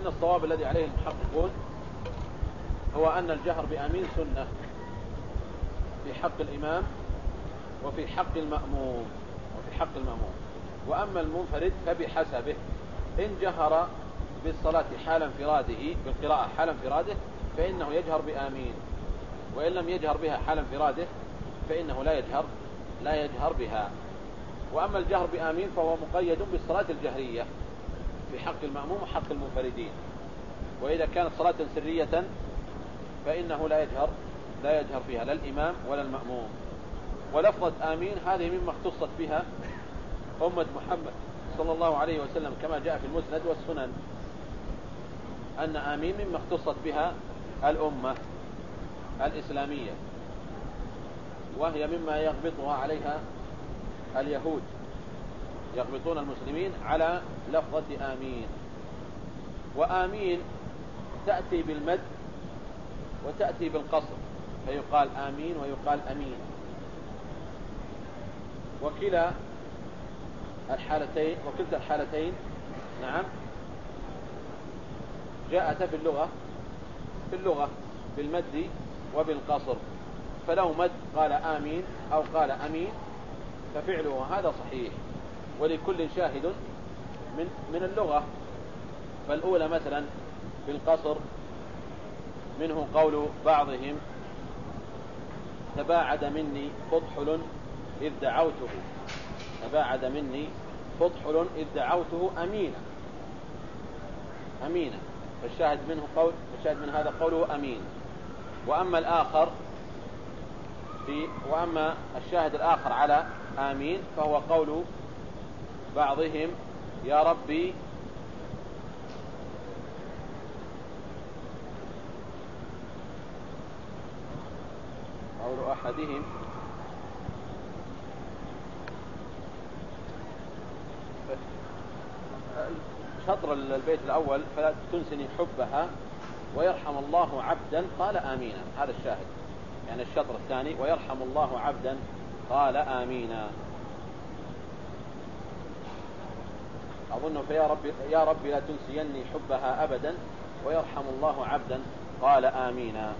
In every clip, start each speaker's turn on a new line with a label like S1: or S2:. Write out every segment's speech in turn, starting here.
S1: لكن الصواب الذي عليه المحققون هو أن الجهر بآمين سنة في حق الإمام وفي حق المأموم وفي حق المأموم. وأما المنفرد فبحسبه. إن جهر بالصلاة حال انفراده بالقراءة حال انفراده فإنه يجهر بآمين. وإن لم يجهر بها حال انفراده فإنه لا يجهر لا يجهر بها. وأما الجهر بآمين فهو مقيد بالصلاة الجهرية. في حق المأموم وحق المنفردين. وإذا كانت صلاة سرية فإنه لا يجهر لا يجهر فيها لا الإمام ولا المأموم. ولفظة آمين هذه مما اختصت بها أمة محمد صلى الله عليه وسلم كما جاء في المسند والسنن. أن آمين مما اختصت بها الأمة الإسلامية وهي مما يغبطها عليها اليهود. يغبطون المسلمين على لفظة آمين. وآمين تأتي بالمد وتأتي بالقصر فيقال آمين ويقال أمين. وكلا الحالتين وكلتا الحالتين نعم جاءت في اللغة في اللغة بالمد وبالقصر. فلو مد قال آمين أو قال أمين ففعله هذا صحيح. ولكل شاهد من من اللغة. فالأولى مثلا بالقصر منه قول بعضهم تباعد مني فضحل إذ دعوته. تباعد مني فضحل إذ دعوته أمينا. أمينا. فالشاهد منه قول الشاهد من هذا قوله أمين. وأما الآخر في وأما الشاهد الآخر على آمين فهو قول بعضهم يا ربي. قول أحدهم. شطر البيت الأول فلا تنسني حبها ويرحم الله عبدا قال آمينا هذا الشاهد. يعني الشطر الثاني ويرحم الله عبدا قال آمينا أظن فيا ربي يا ربي لا تنسيني حبها أبدا ويرحم الله عبدا. قال آمينا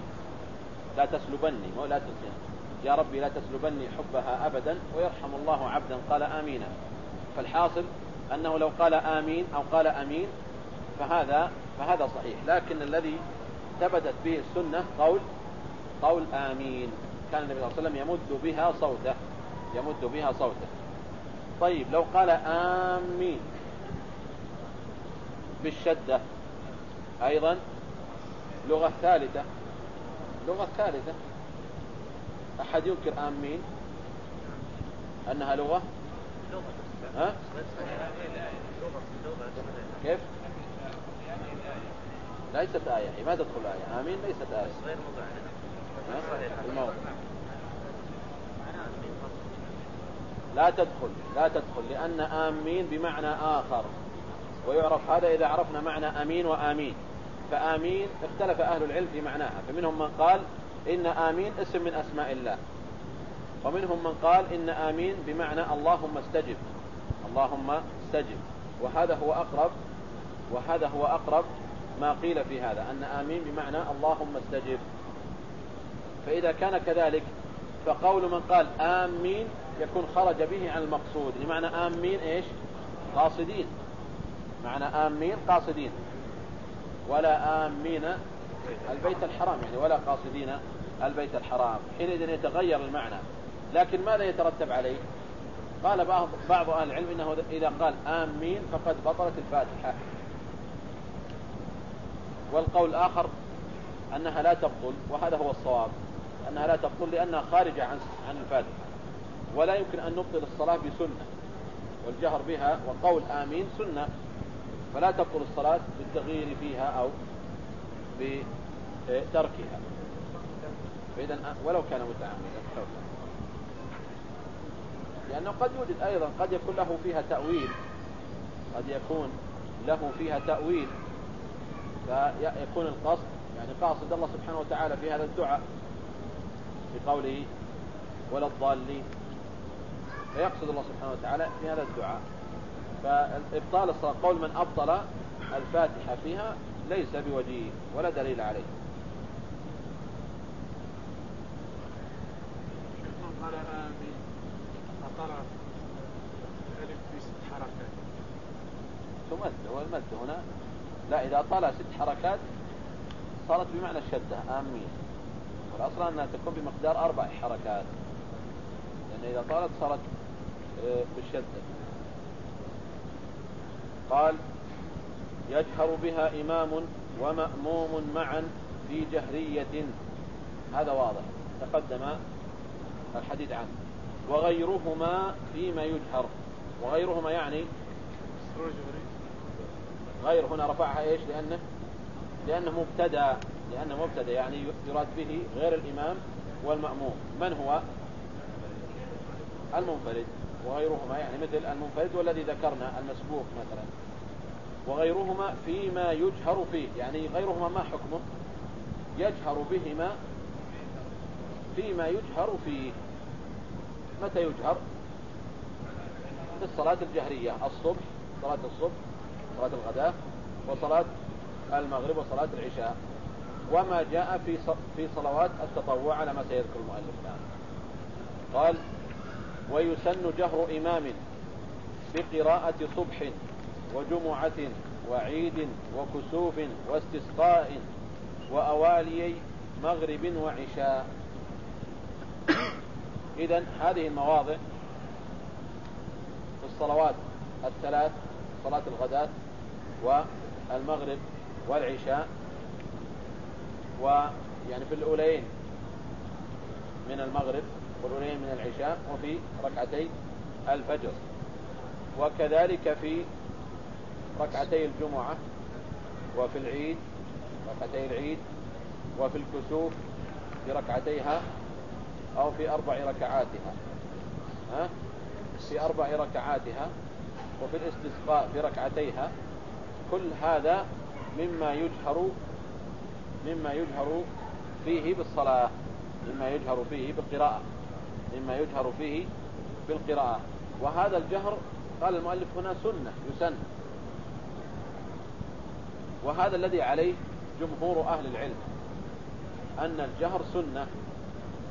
S1: لا تسلبني. مو لا تنسيني. يا ربي لا تسلبني حبها أبدا ويرحم الله عبدا. قال آمينا فالحاصل أنه لو قال آمين أو قال أمين فهذا فهذا صحيح. لكن الذي ثبتت به السنة قول قول آمين. كان النبي صلى الله عليه وسلم يمد بها صوته. يمد بها صوته. طيب لو قال آمين بالشدة. أيضا لغة ثالثة. لغة ثالثة. أحد ينكر آمين أنها لغة؟ ها؟ كيف؟ ليست آية. ما تدخل آية. آمين ليست آية. غير الموضع لا تدخل. لا تدخل. لأن آمين بمعنى آخر. ويعرف هذا إذا عرفنا معنى أمين وآمين. فآمين اختلف أهل العلم في معناها. فمنهم من قال إن آمين اسم من أسماء الله. ومنهم من قال إن آمين بمعنى اللهم استجب. اللهم استجب. وهذا هو أقرب وهذا هو أقرب ما قيل في هذا أن آمين بمعنى اللهم استجب. فإذا كان كذلك فقول من قال آمين يكون خرج به عن المقصود. لمعنى آمين إيش؟ قاصدين. معنى آمين قاصدين. ولا آمين البيت الحرام يعني ولا قاصدين البيت الحرام. حينئذ يتغير المعنى. لكن ماذا يترتب عليه؟ قال بعض بعض أهل العلم إنه إذا قال آمين فقد بطلت الفاتحة. والقول الآخر أنها لا تبطل وهذا هو الصواب. أنها لا تبطل لأنها خارجة عن عن الفاتحة. ولا يمكن أن نبطل الصلاة بسنة. والجهر بها وقول آمين سنة. فلا تبطل الصلاة بالتغيير فيها أو بتركها. فإذا ولو كان متعمدا. لأنه قد يوجد أيضا قد يكون له فيها تأويل. قد يكون له فيها تأويل. فيكون القصد يعني قاصد الله سبحانه وتعالى في هذا الدعاء بقوله ولا الضالين. فيقصد الله سبحانه وتعالى في هذا الدعاء. فإبطال الصلاة قول من أبطل الفاتحة فيها ليس بوجيه ولا دليل عليه.
S2: قال آمين أطلع الألف في ست حركات.
S1: تمد والمد هنا. لا إذا طال ست حركات صارت بمعنى الشدة آمين. والأصل أنها تكون بمقدار أربع حركات. لأن إذا طالت صارت آه، بالشدة قال يجهر بها إمام ومأموم معا في جهرية. هذا واضح. تقدم الحديث عنه. وغيرهما فيما يجهر. وغيرهما يعني غير هنا رفعها إيش؟ لأنه لأنه مبتدأ لأنه مبتدأ يعني يراد به غير الإمام والمأموم. من هو؟ المنفرد. وغيرهما يعني مثل المنفرد والذي ذكرنا المسبوق مثلا. وغيرهما فيما يجهر فيه يعني غيرهما ما حكمه؟ يجهر بهما فيما يجهر فيه. متى يجهر؟ في الصلاة الجهرية الصبح صلاة الصبح صلاة الغداء وصلاة المغرب وصلاة العشاء. وما جاء في في صلوات التطوع على ما سيذكر المؤلف الآن. قال ويسن جهر إمام بقراءة صبح وجمعة وعيد وكسوف واستسقاء وأوالي مغرب وعشاء. إذا هذه المواضع في الصلوات الثلاث صلاة الغداة والمغرب والعشاء ويعني في الأولين من المغرب والأولين من العشاء وفي ركعتي الفجر. وكذلك في ركعتي الجمعة وفي العيد ركعتي العيد وفي الكسوف في ركعتيها أو في أربع ركعاتها. ها؟ في أربع ركعاتها وفي الاستسقاء في ركعتيها. كل هذا مما يجهر مما يجهر فيه بالصلاة مما يجهر فيه بالقراءة. مما يجهر فيه بالقراءة. وهذا الجهر قال المؤلف هنا سنة يسن. وهذا الذي عليه جمهور أهل العلم أن الجهر سنة.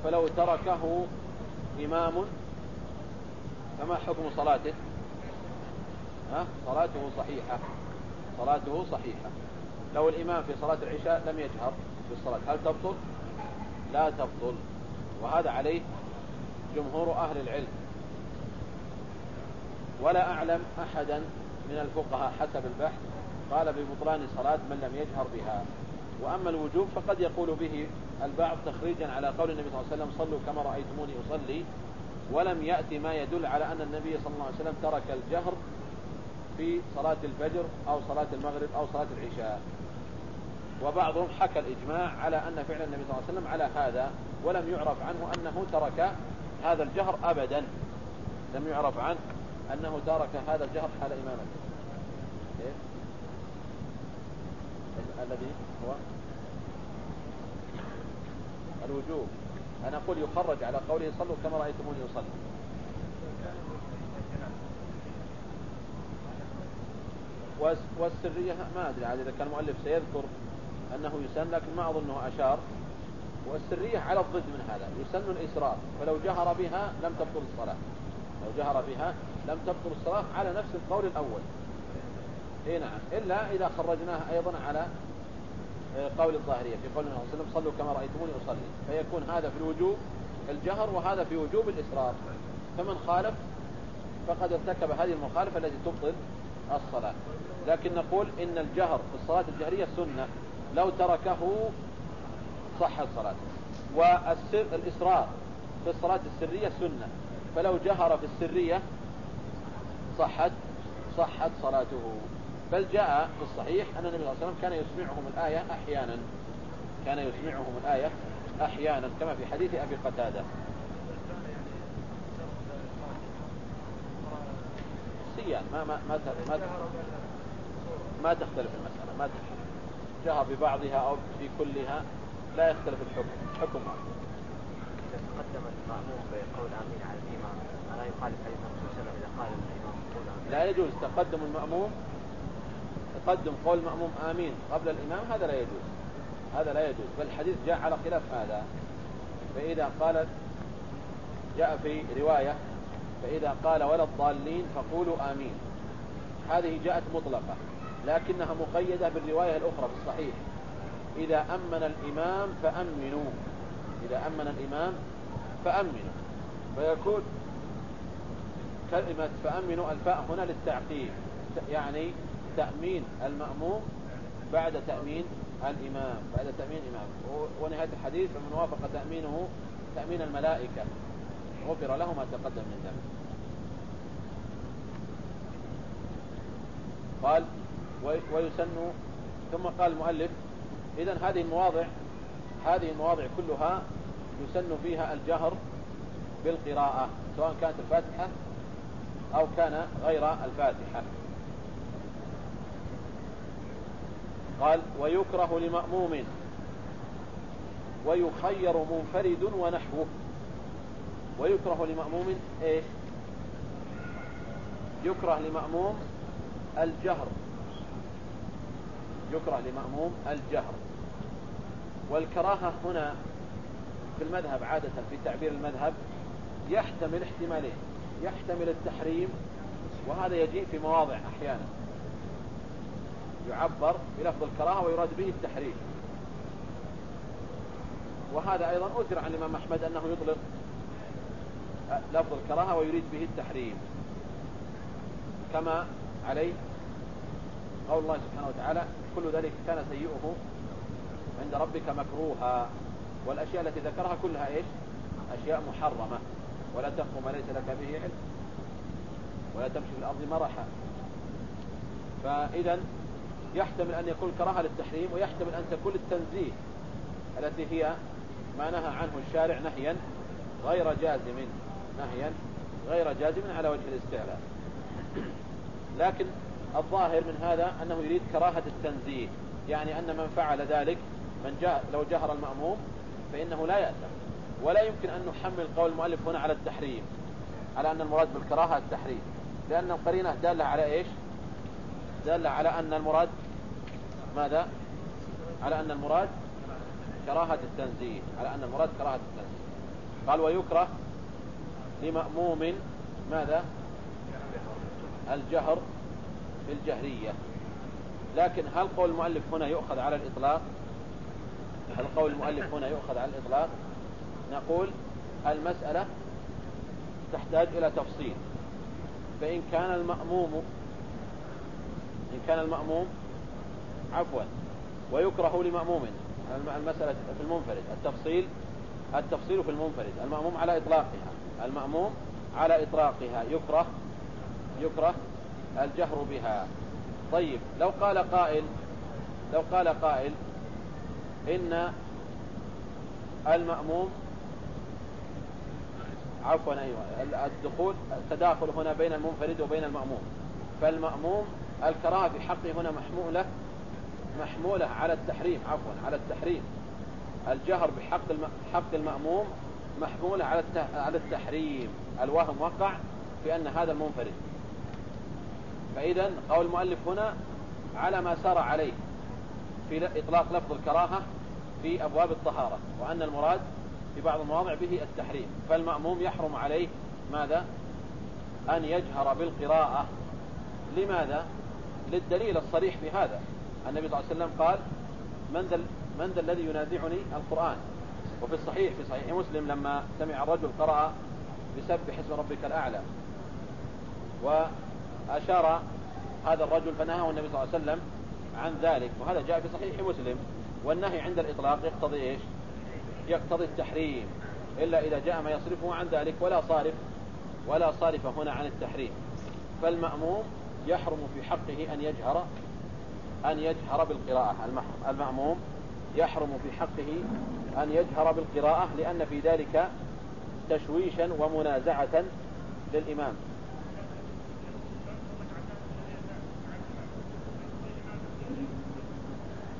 S1: فلو تركه إمام فما حكم صلاته؟ ها؟ صلاته صحيحة. صلاته صحيحة. لو الإمام في صلاة العشاء لم يجهر بالصلاة هل تبطل؟ لا تبطل. وهذا عليه جمهور أهل العلم. ولا أعلم أحدا من الفقهاء حسب البحث قال ببطلان صلاة من لم يجهر بها. وأما الوجوب فقد يقول به البعض تخريجا على قول النبي صلى الله عليه وسلم صلوا كما رأيتموني أصلي. ولم يأتي ما يدل على أن النبي صلى الله عليه وسلم ترك الجهر في صلاة الفجر أو صلاة المغرب أو صلاة العشاء. وبعضهم حكى الإجماع على أن فعل النبي صلى الله عليه وسلم على هذا ولم يعرف عنه أنه ترك هذا الجهر أبدا. لم يعرف عنه أنه ترك هذا الجهر حال إمامته. إيه؟ الذي هو الوجوب. أنا أقول يخرج على قوله صلوا كما رأيتموني يصلي والسرية ما أدري عاد إذا كان المؤلف سيذكر أنه يسن لكن ما أظنه أشار. والسرية على الضد من هذا يسن الإسراف فلو جهر بها لم تبطل الصلاة. لو جهر بها لم تبطل الصلاة على نفس القول الأول. إي نعم. إلا إذا خرجناه أيضا على آه، قول الظاهرية في قول النبي صلى الله عليه وسلم صلوا كما رأيتموني أصلي. فيكون هذا في الوجوب الجهر وهذا في وجوب الإسرار فمن خالف فقد ارتكب هذه المخالفة التي تبطل الصلاة. لكن نقول إن الجهر في الصلاة الجهرية سنة. لو تركه صحت صلاته والسر الإسرار في الصلاة السرية سنة. فلو جهر في السرية صحت صحت صلاته. بل جاء في الصحيح أن النبي صلى الله عليه وسلم كان يسمعهم الآية أحيانا. كان يسمعهم الآية أحيانا كما في حديث أبي قتادة. سيان ما ما ما ما, ما تختلف المسألة ما تختلف جهر ببعضها أو في كلها. لا يختلف الحكم. حكمها
S3: تقدم المأموم بقول آمين على الإمام. ألا يخالف حديث الرسول صلى الله عليه وسلم إذا قال الإمام
S1: لا يجوز. تقدم المأموم. تقدم قول المأموم آمين قبل الإمام هذا لا يجوز. هذا لا يجوز. بل الحديث جاء على خلاف هذا. فإذا قالت جاء في رواية فإذا قال ولا الضالين فقولوا آمين. هذه جاءت مطلقة لكنها مقيدة بالرواية الأخرى في الصحيح. إذا أمن الإمام فأمنوا. إذا أمن الإمام فأمنوا. فيكون كلمة فأمنوا الفاء هنا للتعقيب يعني تأمين المأموم بعد تأمين الإمام. بعد تأمين الإمام. ونهاية الحديث فمن وافق تأمينه تأمين الملائكة. غفر له ما تقدم من ذنبه قال ويسن ثم قال المؤلف إذا هذه المواضع هذه المواضع كلها يسن فيها الجهر بالقراءة سواء كانت الفاتحة أو كان غير الفاتحة. قال ويكره لمأموم ويخير منفرد ونحوه. ويكره لمأموم إيش؟ يكره لمأموم الجهر. يكره لمأموم الجهر. والكراهة هنا في المذهب عادة في تعبير المذهب يحتمل احتمالين يحتمل التحريم وهذا يجيء في مواضع أحيانا. يعبر بلفظ الكراهة ويراد به التحريم. وهذا أيضا أثر عن الإمام أحمد أنه يطلق لفظ الكراهة ويريد به التحريم. كما عليه قول الله سبحانه وتعالى كل ذلك كان سيئه عند ربك مكروها. والأشياء التي ذكرها كلها إيش؟ أشياء محرمة. ولا تقف ما ليس لك به علم. ولا تمشي في الأرض مرحا. فإذا يحتمل أن يكون كراهة للتحريم ويحتمل أن تكون التنزيه التي هي ما نهى عنه الشارع نهيا غير جازم نهيا غير جازم على وجه الاستعلاء. لكن الظاهر من هذا أنه يريد كراهة التنزيه يعني أن من فعل ذلك من جاء لو جهر المأموم فإنه لا يأثم. ولا يمكن أن نحمل قول المؤلف هنا على التحريم على أن المراد بالكراهة التحريم. لأن القرينة دالة على إيش؟ دالة على أن المراد ماذا؟ على أن المراد كراهة التنزيه على أن المراد كراهة التنزيه. قال ويكره لمأموم ماذا؟ الجهر بالجهرية. لكن هل قول المؤلف هنا يؤخذ على الإطلاق؟ هل قول المؤلف هنا يؤخذ على الإطلاق؟ نقول المسألة تحتاج إلى تفصيل. فإن كان المأموم إن كان المأموم عفوا ويكره لمأموم. المسألة في المنفرد. التفصيل التفصيل في المنفرد. المأموم على إطلاقها. المأموم على إطلاقها. يكره يكره الجهر بها. طيب لو قال قائل لو قال قائل إن المأموم عفوا أيوة الدخول التداخل هنا بين المنفرد وبين المأموم. فالمأموم الكراهة في حقه هنا محمولة محمولة على التحريم عفوا على التحريم. الجهر بحق حق المأموم محمولة على على التحريم. الوهم وقع في أن هذا المنفرد. فإذا قول المؤلف هنا على ما سار عليه. في إطلاق لفظ الكراهة في أبواب الطهارة وأن المراد في بعض المواضع به التحريم. فالمأموم يحرم عليه ماذا؟ أن يجهر بالقراءة. لماذا؟ للدليل الصريح في هذا. النبي صلى الله عليه وسلم قال من ذا من ذا الذي ينازعني القرآن؟ وفي الصحيح في صحيح مسلم لما سمع الرجل قرأ بسبح اسم ربك الأعلى وأشار هذا الرجل فنهاه النبي صلى الله عليه وسلم عن ذلك وهذا جاء في صحيح مسلم والنهي عند الإطلاق يقتضي إيش؟ يقتضي التحريم إلا إذا جاء ما يصرفه عن ذلك ولا صارف ولا صارف هنا عن التحريم. فالمأموم يحرم في حقه أن يجهر أن يجهر بالقراءة. المأموم يحرم في حقه أن يجهر بالقراءة لأن في ذلك تشويشا ومنازعة للإمام.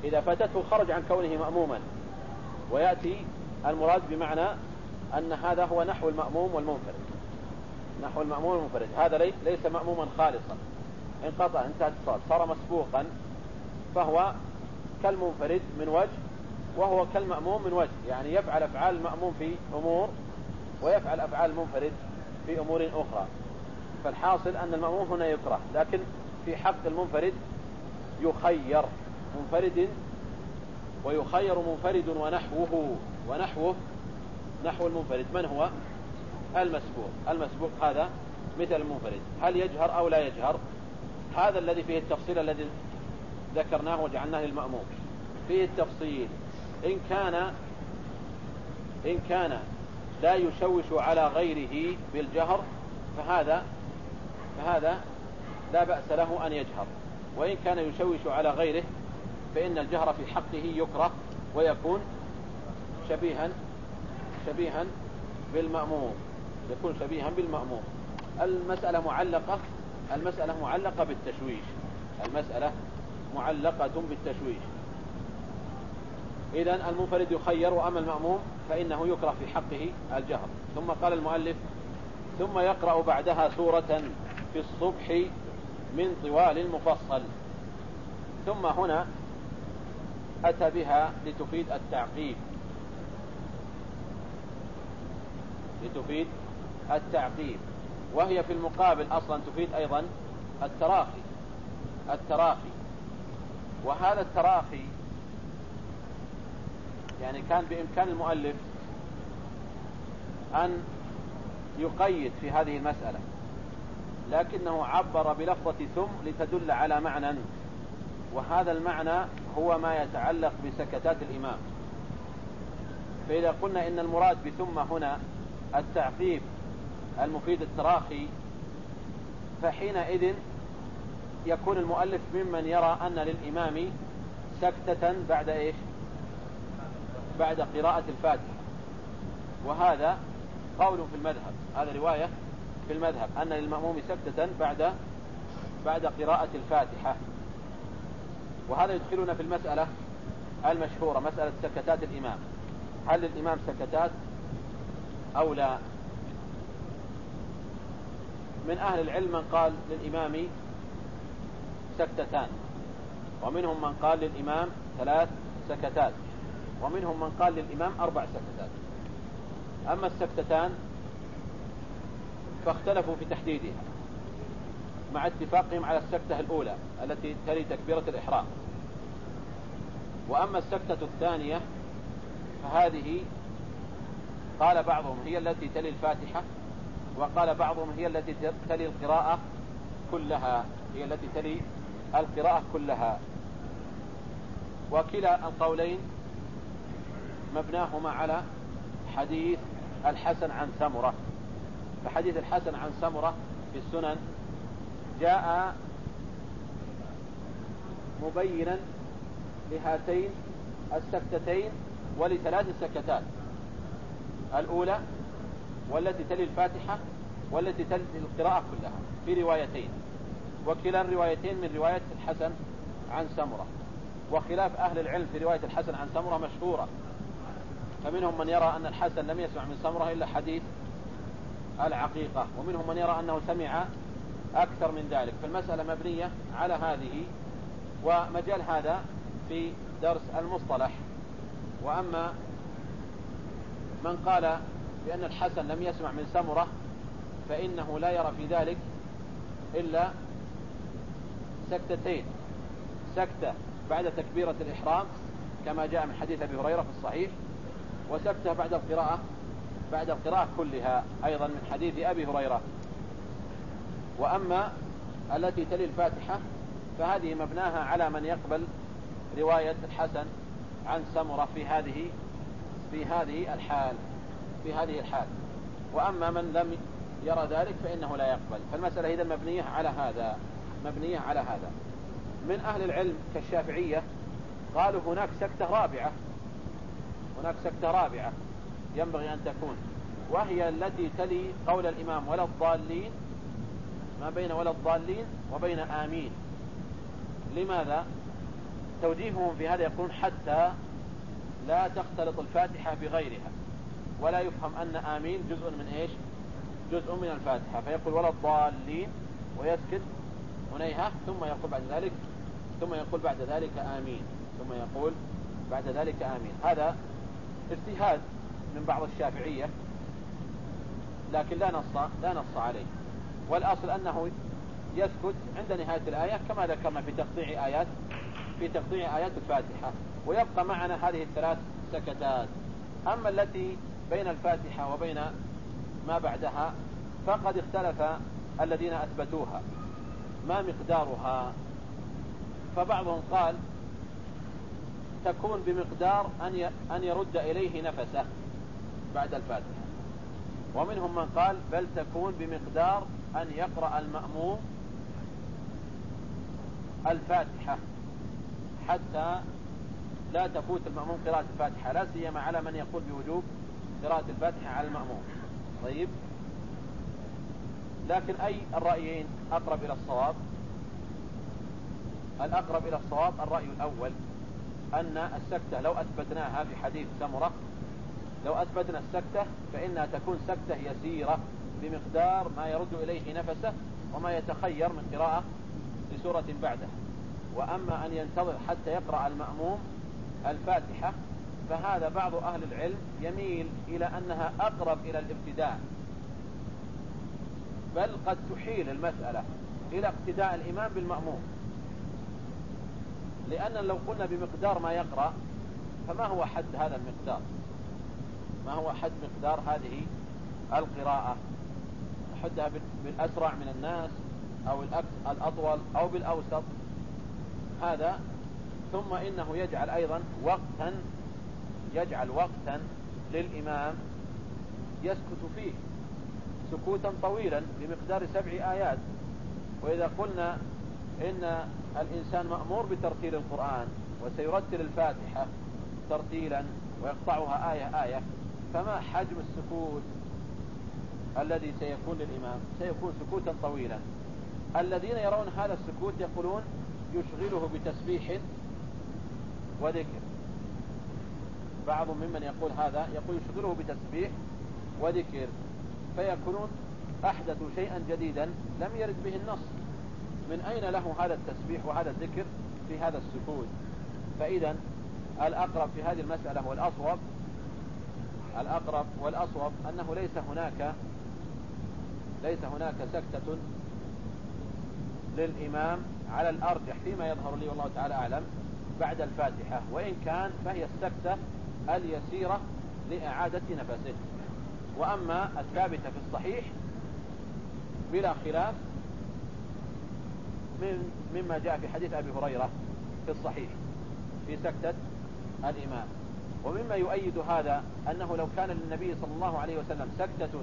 S1: إذا فاتته خرج عن كونه مأموما. ويأتي المراد بمعنى أن هذا هو نحو المأموم والمنفرد. نحو المأموم والمنفرد. هذا ليس مأموما خالصا. انقطع انتهت الصلاة صار مسبوقا فهو كالمنفرد من وجه وهو كالمأموم من وجه. يعني يفعل أفعال المأموم في أمور ويفعل أفعال المنفرد في أمور أخرى. فالحاصل أن المأموم هنا يكره لكن في حق المنفرد يخير. منفرد ويخير منفرد ونحوه ونحوه نحو المنفرد. من هو؟ المسبوق. المسبوق هذا مثل المنفرد. هل يجهر أو لا يجهر؟ هذا الذي فيه التفصيل الذي ذكرناه وجعلناه للمأموم. فيه التفصيل. إن كان إن كان لا يشوش على غيره بالجهر فهذا فهذا لا بأس له أن يجهر. وإن كان يشوش على غيره فإن الجهر في حقه يكره ويكون شبيها شبيها بالمأموم. يكون شبيها بالمأموم. المسألة معلقة المسألة معلقة بالتشويش. المسألة معلقة بالتشويش. إذا المنفرد يخير وأما المأموم فإنه يكره في حقه الجهر. ثم قال المؤلف ثم يقرأ بعدها سورة في الصبح من طوال المفصل. ثم هنا أتى بها لتفيد التعقيب لتفيد التعقيب وهي في المقابل أصلا تفيد أيضا التراخي. التراخي. وهذا التراخي يعني كان بإمكان المؤلف أن يقيد في هذه المسألة لكنه عبر بلفظة ثم لتدل على معنى وهذا المعنى هو ما يتعلق بسكتات الإمام. فإذا قلنا إن المراد بثم هنا التعقيب المفيد التراخي فحينئذ يكون المؤلف ممن يرى أن للإمام سكتة بعد إيش؟ بعد قراءة الفاتحة. وهذا قول في المذهب هذا رواية في المذهب أن للمأموم سكتة بعد بعد قراءة الفاتحة. وهذا يدخلنا في المسألة المشهورة مسألة سكتات الإمام؟ هل للإمام سكتات أو لا؟ من أهل العلم من قال للإمام سكتتان ومنهم من قال للإمام ثلاث سكتات ومنهم من قال للإمام أربع سكتات. أما السكتتان فاختلفوا في تحديدها. مع اتفاقهم على السكتة الأولى التي تلي تكبيرة الإحرام. وأما السكتة الثانية فهذه قال بعضهم هي التي تلي الفاتحة وقال بعضهم هي التي تلي القراءة كلها هي التي تلي القراءة كلها. وكلا القولين مبناهما على حديث الحسن عن سمرة. فحديث الحسن عن سمرة في السنن جاء مبينا لهاتين السكتتين ولثلاث سكتات الأولى والتي تلي الفاتحة والتي تلي القراءة كلها في روايتين وكلا الروايتين من رواية الحسن عن سمرة. وخلاف أهل العلم في رواية الحسن عن سمرة مشهورة. فمنهم من يرى أن الحسن لم يسمع من سمرة إلا حديث العقيقة ومنهم من يرى أنه سمع أكثر من ذلك. فالمسألة مبنية على هذه ومجال هذا في درس المصطلح. وأما من قال بأن الحسن لم يسمع من سمرة فإنه لا يرى في ذلك إلا سكتتين. سكتة بعد تكبيرة الإحرام كما جاء من حديث أبي هريرة في الصحيح وسكتة بعد القراءة بعد القراءة كلها أيضا من حديث أبي هريرة. وأما التي تلي الفاتحة فهذه مبناها على من يقبل رواية الحسن عن سمرة في هذه في هذه الحال في هذه الحال. وأما من لم يرى ذلك فإنه لا يقبل. فالمسألة إذا مبنية على هذا مبنية على هذا. من أهل العلم كالشافعية قالوا هناك سكتة رابعة هناك سكتة رابعة ينبغي أن تكون وهي التي تلي قول الإمام ولا الضالين ما بين ولا الضالين وبين آمين. لماذا؟ توجيههم في هذا يقولون حتى لا تختلط الفاتحة بغيرها ولا يفهم أن آمين جزء من إيش؟ جزء من الفاتحة. فيقول ولا الضالين ويسكت هنيها ثم يقول بعد ذلك ثم يقول بعد ذلك آمين ثم يقول بعد ذلك آمين. هذا اجتهاد من بعض الشافعية لكن لا نص لا نص عليه. والأصل أنه يسكت عند نهاية الآية كما ذكرنا في تقطيع آيات في تقطيع آيات الفاتحة ويبقى معنا هذه الثلاث سكتات. أما التي بين الفاتحة وبين ما بعدها فقد اختلف الذين أثبتوها ما مقدارها. فبعضهم قال تكون بمقدار أن أن يرد إليه نفسه بعد الفاتحة. ومنهم من قال بل تكون بمقدار أن يقرأ المأموم الفاتحة حتى لا تفوت المأموم قراءة الفاتحة لا سيما على من يقول بوجوب قراءة الفاتحة على المأموم. طيب. لكن أي الرأيين أقرب إلى الصواب؟ الأقرب إلى الصواب الرأي الأول أن السكتة لو أثبتناها في حديث سمرة لو أثبتنا السكتة فإنها تكون سكتة يسيرة بمقدار ما يرد إليه نفسه وما يتخير من قراءة لسورة بعده. وأما أن ينتظر حتى يقرأ المأموم الفاتحة فهذا بعض أهل العلم يميل إلى أنها أقرب إلى الابتداء. بل قد تحيل المسألة إلى اقتداء الإمام بالمأموم. لأن لو قلنا بمقدار ما يقرأ فما هو حد هذا المقدار؟ ما هو حد مقدار هذه القراءة؟ حدها بالأسرع من الناس أو الأطول أو بالأوسط. هذا ثم إنه يجعل أيضا وقتا يجعل وقتا للإمام يسكت فيه سكوتا طويلا بمقدار سبع آيات. وإذا قلنا إن الإنسان مأمور بترتيل القرآن وسيرتل الفاتحة ترتيلا ويقطعها آية آية فما حجم السكوت الذي سيكون للإمام؟ سيكون سكوتا طويلا. الذين يرون هذا السكوت يقولون يشغله بتسبيح وذكر. بعض ممن يقول هذا يقول يشغله بتسبيح وذكر. فيكونون أحدثوا شيئا جديدا لم يرد به النص. من أين له هذا التسبيح وهذا الذكر في هذا السكوت؟ فإذا الأقرب في هذه المسألة والأصوب الأقرب والأصوب أنه ليس هناك ليس هناك سكتة للإمام على الأرجح فيما يظهر لي والله تعالى أعلم بعد الفاتحة وإن كان فهي السكتة اليسيرة لإعادة نفسه. وأما الثابتة في الصحيح بلا خلاف من مما جاء في حديث أبي هريرة في الصحيح في سكتة الإمام. ومما يؤيد هذا أنه لو كان للنبي صلى الله عليه وسلم سكتة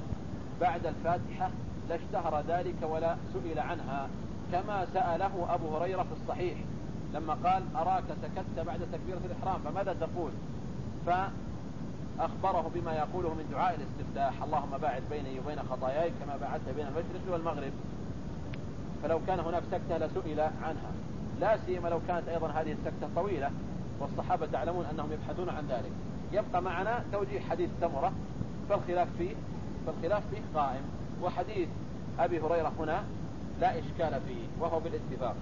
S1: بعد الفاتحة لاشتهر ذلك ولا سئل عنها كما سأله أبو هريرة في الصحيح لما قال أراك سكت بعد تكبيرة الإحرام؟ فماذا تقول؟ فأخبره بما يقوله من دعاء الاستفتاح اللهم باعد بيني وبين خطاياي كما باعدت بين المشرق والمغرب. فلو كان هناك سكتة لسئل عنها لا سيما لو كانت أيضا هذه السكتة طويلة. والصحابة تعلمون أنهم يبحثون عن ذلك. يبقى معنا توجيه حديث سمرة فالخلاف فيه فالخلاف فيه قائم. وحديث أبي هريرة هنا لا إشكال فيه وهو بالاتفاق.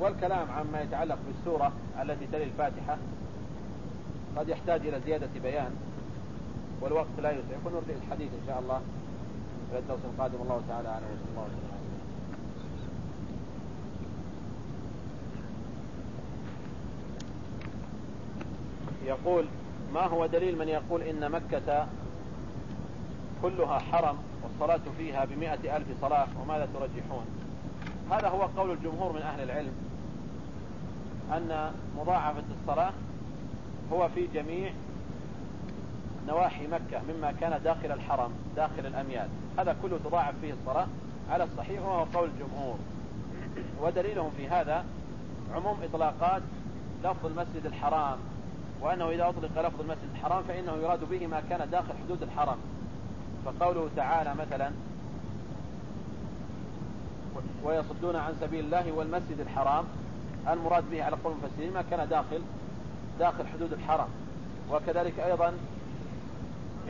S1: والكلام عما يتعلق بالسورة التي تلي الفاتحة قد يحتاج إلى زيادة بيان والوقت لا يسع. فنرجع الحديث إن شاء الله في الدرس القادم. الله تعالى أعلم. وصلى الله وسلم يقول ما هو دليل من يقول إن مكة كلها حرم والصلاة فيها بمئة ألف صلاة وماذا ترجحون؟ هذا هو قول الجمهور من أهل العلم أن مضاعفة الصلاة هو في جميع نواحي مكة مما كان داخل الحرم داخل الأميال. هذا كله تضاعف فيه الصلاة. على الصحيح وهو قول الجمهور. ودليلهم في هذا عموم إطلاقات لفظ المسجد الحرام. وأنه إذا أطلق لفظ المسجد الحرام فإنه يراد به ما كان داخل حدود الحرم. فقوله تعالى مثلا ويصدون عن سبيل الله والمسجد الحرام المراد به على قول المفسرين ما كان داخل داخل حدود الحرم. وكذلك أيضا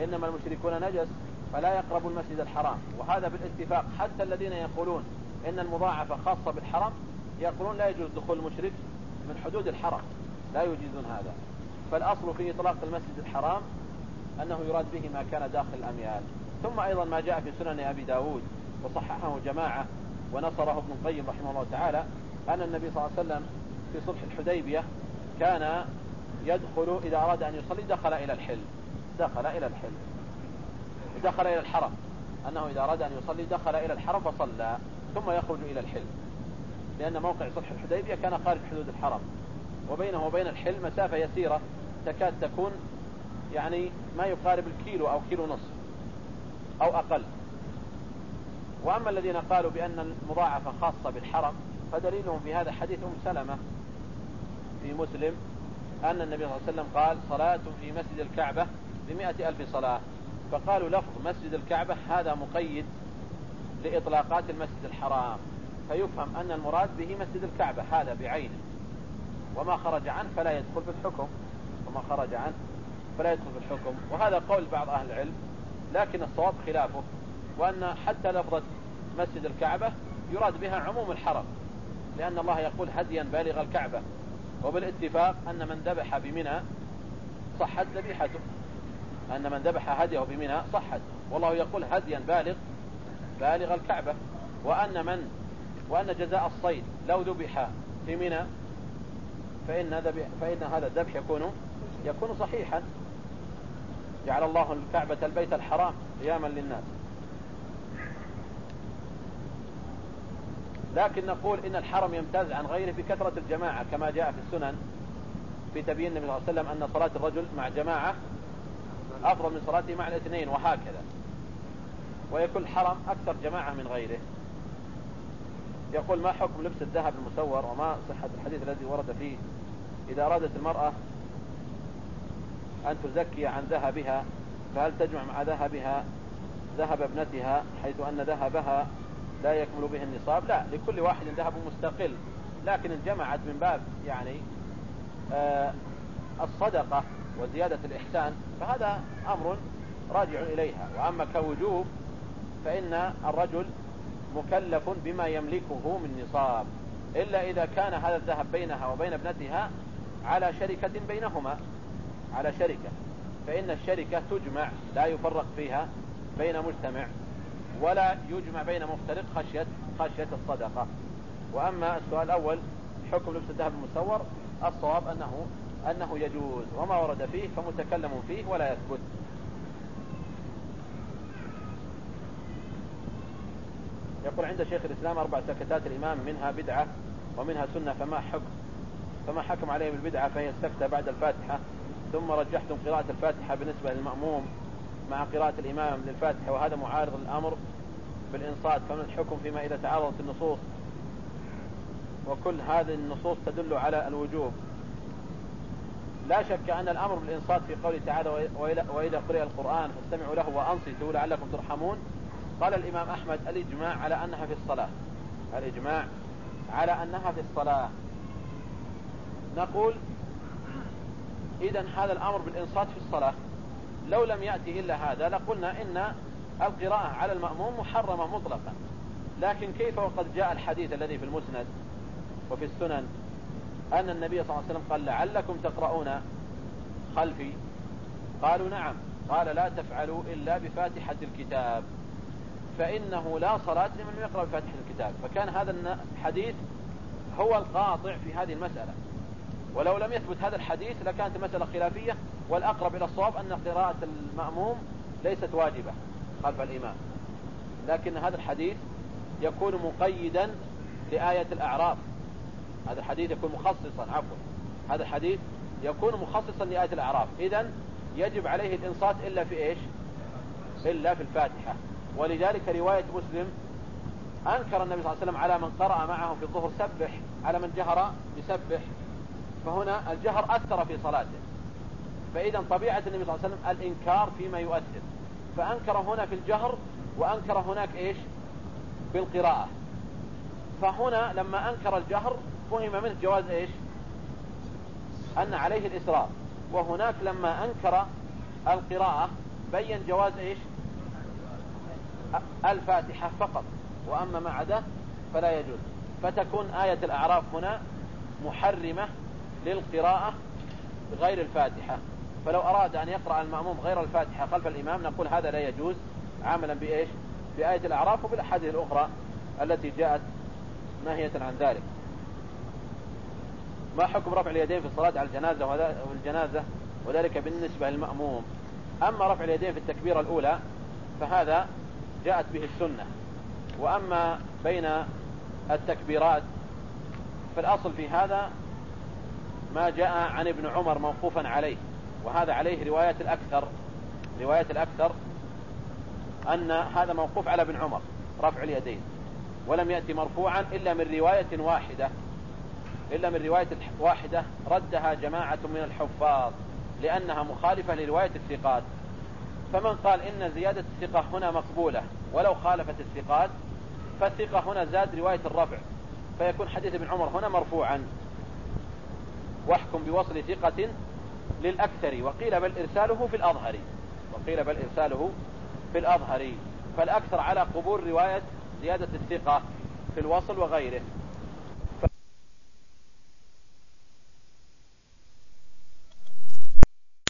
S1: إنما المشركون نجس فلا يقرب المسجد الحرام. وهذا بالاتفاق. حتى الذين يقولون إن المضاعفة خاصة بالحرم يقولون لا يجوز دخول المشرك من حدود الحرم. لا يجيزون هذا. فالأصل في إطلاق المسجد الحرام أنه يراد به ما كان داخل الأميال. ثم أيضا ما جاء في سنن أبي داود وصححه جماعة ونصره ابن القيم رحمه الله تعالى أن النبي صلى الله عليه وسلم في صلح الحديبية كان يدخل إذا أراد أن يصلي دخل إلى الحل. دخل إلى الحل. دخل إلى الحرم. أنه إذا أراد أن يصلي دخل إلى الحرم فصلى ثم يخرج إلى الحل. لأن موقع صلح الحديبية كان خارج حدود الحرم. وبينه وبين الحل مسافة يسيرة. تكاد تكون يعني ما يقارب الكيلو أو كيلو نصف أو أقل. وأما الذين قالوا بأن المضاعفة خاصة بالحرم فدليلهم في هذا حديث أم سلمة في مسلم أن النبي صلى الله عليه وسلم قال صلاة في مسجد الكعبة بمئة ألف صلاة. فقالوا لفظ مسجد الكعبة هذا مقيد لإطلاقات المسجد الحرام فيفهم أن المراد به مسجد الكعبة هذا بعينه. وما خرج عنه فلا يدخل في الحكم. وما خرج عنه فلا يدخل في الحكم. وهذا قول بعض أهل العلم لكن الصواب خلافه وأن حتى لفظة مسجد الكعبة يراد بها عموم الحرم لأن الله يقول هديا بالغ الكعبة. وبالاتفاق أن من ذبح بمنى صحت ذبيحته. أن من ذبح هديه بمنى صحت. والله يقول هديا بالغ بالغ الكعبة. وأن من وأن جزاء الصيد لو ذبح في منى فإن, فإن هذا الذبح يكون يكون صحيحا. جعل الله الكعبة البيت الحرام قياما للناس. لكن نقول إن الحرم يمتاز عن غيره بكثرة الجماعة كما جاء في السنن في تبيين النبي صلى الله عليه وسلم أن صلاة الرجل مع جماعة أفضل من صلاته مع الاثنين وهكذا. ويكون الحرم أكثر جماعة من غيره. يقول ما حكم لبس الذهب المسور وما صحة الحديث الذي ورد فيه؟ إذا أرادت المرأة أن تزكي عن ذهبها فهل تجمع مع ذهبها ذهب ابنتها حيث أن ذهبها لا يكمل به النصاب؟ لا لكل واحد ذهب مستقل. لكن جمعت من باب يعني آه الصدقة وزيادة الإحسان فهذا أمر راجع إليها. وأما كوجوب فإن الرجل مكلف بما يملكه من نصاب إلا إذا كان هذا الذهب بينها وبين ابنتها على شركة بينهما. على شركة. فإن الشركة تجمع لا يفرق فيها بين مجتمع ولا يجمع بين مفترق خشية خشية الصدقة. وأما السؤال الأول حكم لبس الذهب المسور الصواب أنه أنه يجوز وما ورد فيه فمتكلم فيه ولا يثبت. يقول عند شيخ الإسلام أربع سكتات الإمام منها بدعة ومنها سنة فما حكم فما حكم عليه بالبدعة فهي السكتة بعد الفاتحة. ثم رجحتم قراءة الفاتحة بالنسبة للمأموم مع قراءة الإمام للفاتحة وهذا معارض الأمر بالإنصات فمن الحكم فيما إذا تعارضت النصوص؟ وكل هذه النصوص تدل على الوجوب. لا شك أن الأمر بالإنصات في قوله تعالى وإذا قرئ القرآن فاستمعوا له وأنصتوا لعلكم ترحمون. قال الإمام أحمد الإجماع على أنها في الصلاة. الإجماع على أنها في الصلاة. نقول إذا هذا الأمر بالإنصات في الصلاة. لو لم يأتي إلا هذا لقلنا إن القراءة على المأموم محرمة مطلقا. لكن كيف وقد جاء الحديث الذي في المسند وفي السنن أن النبي صلى الله عليه وسلم قال لعلكم تقرؤون خلفي؟ قالوا نعم. قال لا تفعلوا إلا بفاتحة الكتاب. فإنه لا صلاة لمن يقرأ بفاتحة الكتاب. فكان هذا الحديث هو القاطع في هذه المسألة. ولو لم يثبت هذا الحديث لكانت المسألة خلافية والأقرب إلى الصواب أن قراءة المأموم ليست واجبة خلف الإمام. لكن هذا الحديث يكون مقيدا لآية الأعراف هذا الحديث يكون مخصصا عفوا. هذا الحديث يكون مخصصا لآية الأعراف إذا يجب عليه الإنصات إلا في إيش؟ إلا في الفاتحة. ولذلك رواية مسلم أنكر النبي صلى الله عليه وسلم على من قرأ معه في الظهر سبح على من جهر بسبح فهنا الجهر أثر في صلاته. فإذا طبيعة النبي صلى الله عليه وسلم الإنكار فيما يؤثر. فأنكر هنا في الجهر وأنكر هناك إيش؟ في القراءة فهنا لما أنكر الجهر فهم منه جواز إيش؟ أن عليه الإسراف وهناك لما أنكر القراءة بين جواز إيش؟ الفاتحة فقط. وأما ما عدا فلا يجوز. فتكون آية الأعراف هنا محرمة للقراءة غير الفاتحة. فلو أراد أن يقرأ المأموم غير الفاتحة خلف الإمام نقول هذا لا يجوز عملا بإيش؟ بآية الأعراف وبالأحاديث الأخرى التي جاءت ناهية عن ذلك. ما حكم رفع اليدين في الصلاة على الجنازة والجنازة؟ وذلك بالنسبة للمأموم. أما رفع اليدين في التكبيرة الأولى فهذا جاءت به السنة. وأما بين التكبيرات فالأصل في هذا ما جاء عن ابن عمر موقوفا عليه. وهذا عليه رواية الأكثر. رواية الأكثر أن هذا موقوف على ابن عمر رفع اليدين. ولم يأتي مرفوعا إلا من رواية واحدة إلا من رواية واحدة ردها جماعة من الحفاظ لأنها مخالفة لرواية الثقات. فمن قال إن زيادة الثقة هنا مقبولة ولو خالفت الثقات فالثقة هنا زاد رواية الرفع. فيكون حديث ابن عمر هنا مرفوعا. واحكم بوصل ثقة للأكثر. وقيل بل إرساله في الأظهر. وقيل بل إرساله في الأظهر. فالأكثر على قبول رواية زيادة الثقة في الوصل وغيره.